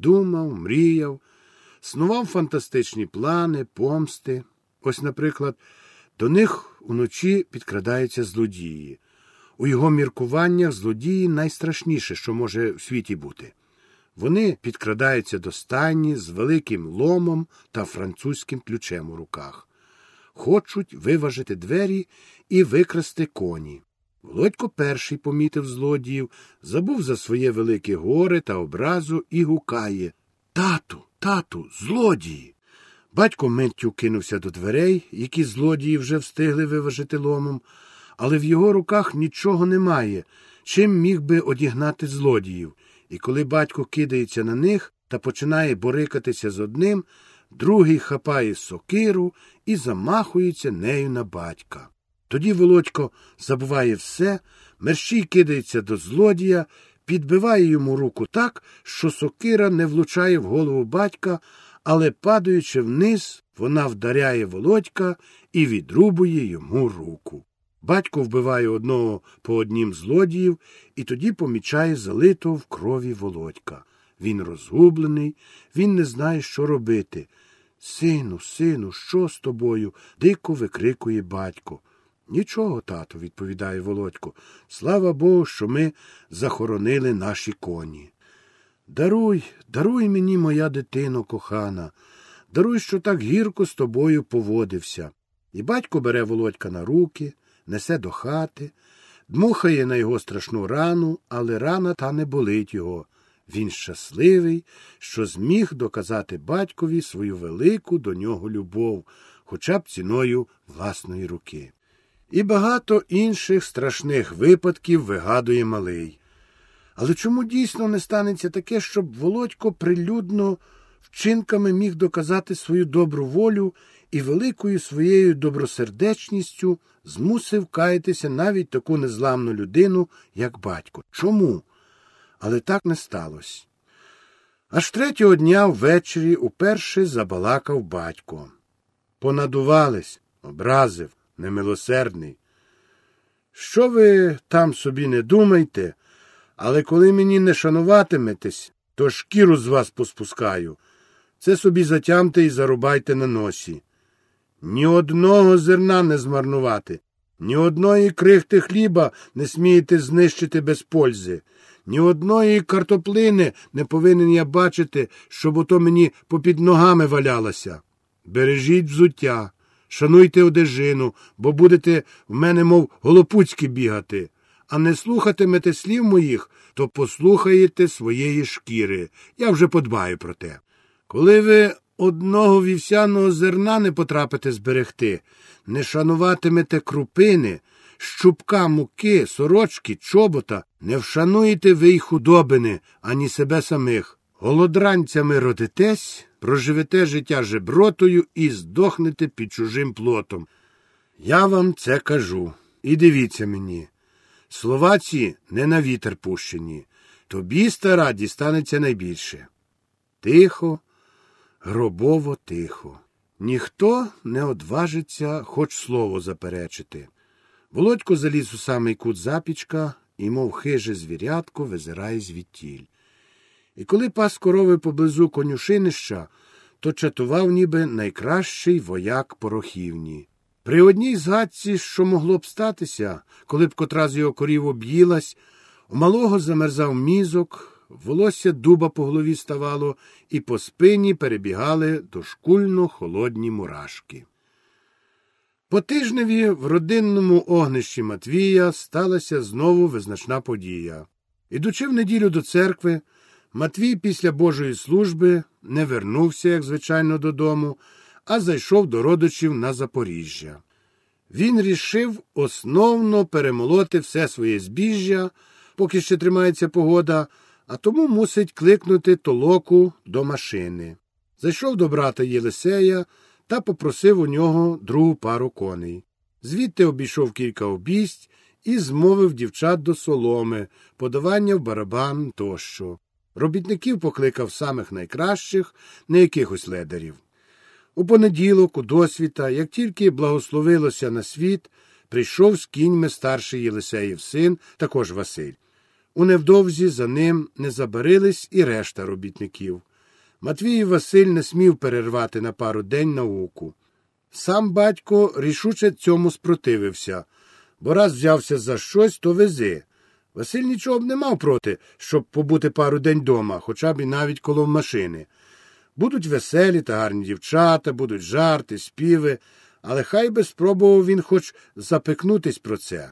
думав, мріяв, снував фантастичні плани, помсти. Ось, наприклад, до них уночі підкрадаються злодії. У його міркуваннях злодії найстрашніше, що може в світі бути. Вони підкрадаються до стайні з великим ломом та французьким ключем у руках. Хочуть виважити двері і викрасти коні. Володько перший помітив злодіїв, забув за своє велике горе та образу і гукає Тату, тату, злодії. Батько миттю кинувся до дверей, які злодії вже встигли виважити ломом, але в його руках нічого немає, чим міг би одігнати злодіїв. І коли батько кидається на них та починає борикатися з одним, другий хапає сокиру і замахується нею на батька. Тоді Володько забуває все, мерщій кидається до злодія, підбиває йому руку так, що сокира не влучає в голову батька, але, падаючи вниз, вона вдаряє Володька і відрубує йому руку. Батько вбиває одного по однім злодіїв і тоді помічає залитого в крові Володька. Він розгублений, він не знає, що робити. Сину, сину, що з тобою? дико викрикує батько. Нічого, тато, відповідає Володько. Слава Богу, що ми захоронили наші коні. Даруй, даруй мені, моя дитино кохана, даруй, що так гірко з тобою поводився. І батько бере Володька на руки, несе до хати, дмухає на його страшну рану, але рана та не болить його. Він щасливий, що зміг доказати батькові свою велику до нього любов, хоча б ціною власної руки. І багато інших страшних випадків вигадує малий. Але чому дійсно не станеться таке, щоб Володько прилюдно вчинками міг доказати свою добру волю і великою своєю добросердечністю змусив каятися навіть таку незламну людину, як батько? Чому? Але так не сталося. Аж третього дня ввечері уперше забалакав батько. Понадувались, образив, немилосердний. Що ви там собі не думайте, але коли мені не шануватиметесь, то шкіру з вас поспускаю. Це собі затямте і зарубайте на носі. Ні одного зерна не змарнувати, ні одної крихти хліба не смієте знищити без пользи, ні одної картоплини не повинен я бачити, щоб ото мені попід ногами валялося. Бережіть взуття, шануйте одежину, бо будете в мене, мов голопуцьки бігати, а не слухатимете слів моїх, то послухаєте своєї шкіри. Я вже подбаю про те. Коли ви одного вівсяного зерна не потрапите зберегти, не шануватимете крупини, щупка муки, сорочки, чобота, не вшануєте ви й худобини, ані себе самих. Голодранцями родитесь, проживете життя жебротою і здохнете під чужим плотом. Я вам це кажу. І дивіться мені. Слова ці не на вітер пущені. Тобі, стара, дістанеться найбільше. Тихо, гробово тихо. Ніхто не одважиться хоч слово заперечити. Володько заліз у самий кут запічка і, мов хиже звірятко, визирає звідтіль. І коли пас корови поблизу конюшинища, то чатував ніби найкращий вояк порохівні. При одній згадці, що могло б статися, коли б котра з його корів об'їлась, у малого замерзав мізок, волосся дуба по голові ставало, і по спині перебігали дошкульно холодні мурашки. По тижневі в родинному огнищі Матвія сталася знову визначна подія. Ідучи в неділю до церкви, Матвій після Божої служби не вернувся, як звичайно, додому, а зайшов до родичів на Запоріжжя. Він рішив основно перемолоти все своє збіжжя, поки ще тримається погода, а тому мусить кликнути толоку до машини. Зайшов до брата Єлисея та попросив у нього другу пару коней. Звідти обійшов кілька обість і змовив дівчат до соломи, подавання в барабан тощо. Робітників покликав самих найкращих, не якихось ледарів. У понеділок, у досвіта, як тільки благословилося на світ, прийшов з кіньми старший Єлисеїв син, також Василь. У невдовзі за ним не забарились і решта робітників. Матвій Василь не смів перервати на пару день науку. Сам батько рішуче цьому спротивився, бо раз взявся за щось, то вези. Василь нічого б не мав проти, щоб побути пару день дома, хоча б і навіть коло машини. Будуть веселі та гарні дівчата, будуть жарти, співи, але хай би спробував він хоч запекнутись про це.